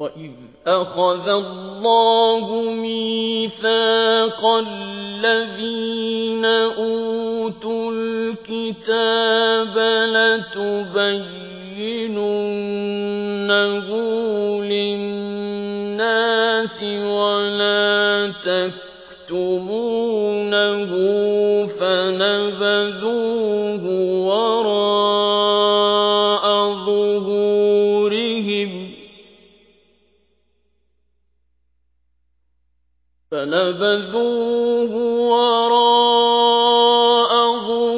وَإِذْ أَخَذَ اللَّهُ مِيثَاقَ الَّذِينَ أُوتُوا الْكِتَابَ لَتُبَيِّنُنَّهُ لِلنَّاسِ وَلَا تَكْتُمُونَهُ فَنَبَذُوهُ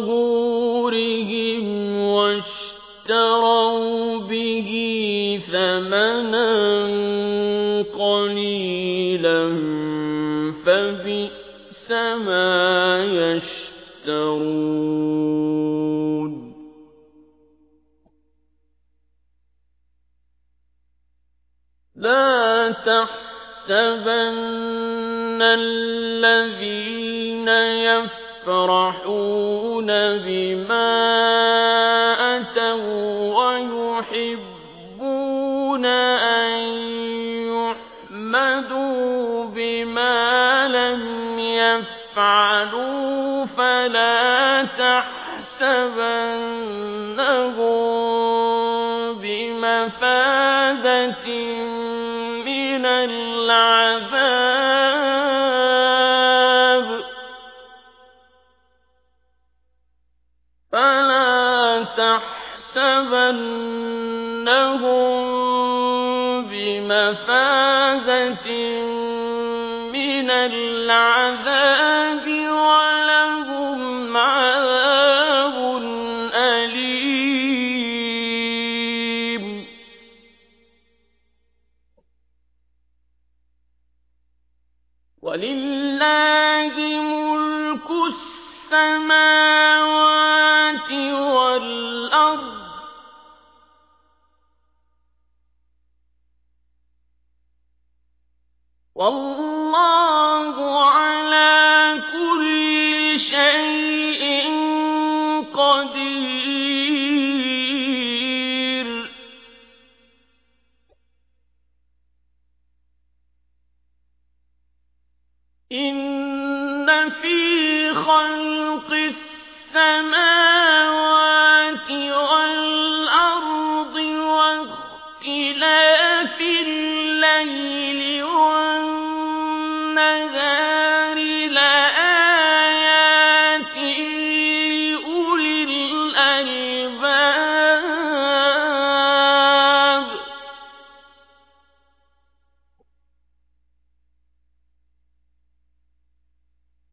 ظُهُورِهِمْ وَاشْتَرَوْا بِهِ ثَمَنًا قَلِيلًا فَبِئْسَ مَا يَشْتَرُونَ. لَا تَحْسَبَنَّ الَّذِينَ يَفْرَحُونَ بِمَا أَتَوا وَّيُحِبُّونَ أَن يُحْمَدُوا بِمَا لَمْ يَفْعَلُوا فَلَا تَحْسَبَنَّهُم بِمَفَازَةٍ مِّنَ الْعَذَابِ وَلَهُمْ عَذَابٌ أَلِيمٌ وَلِلَّهِ مُلْكُ السَّمَاوَاتِ وَاللَّهُ عَلَىٰ كُلِّ شَيْءٍ قَدِيرٌ. إِنَّ فِي خَلْقِ السَّمَاوَاتِ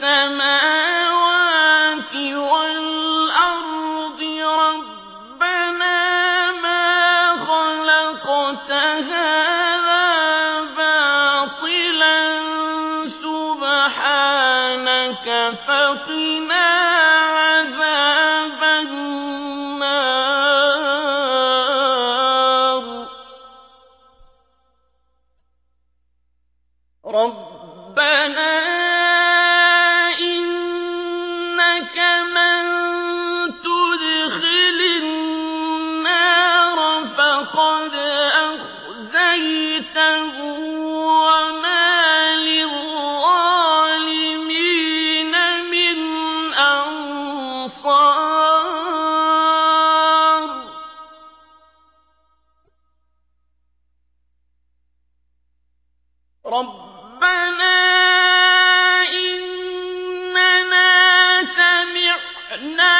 رَبَّنَا رَّبَّنَا إِنَّنَا سَمِعْنَا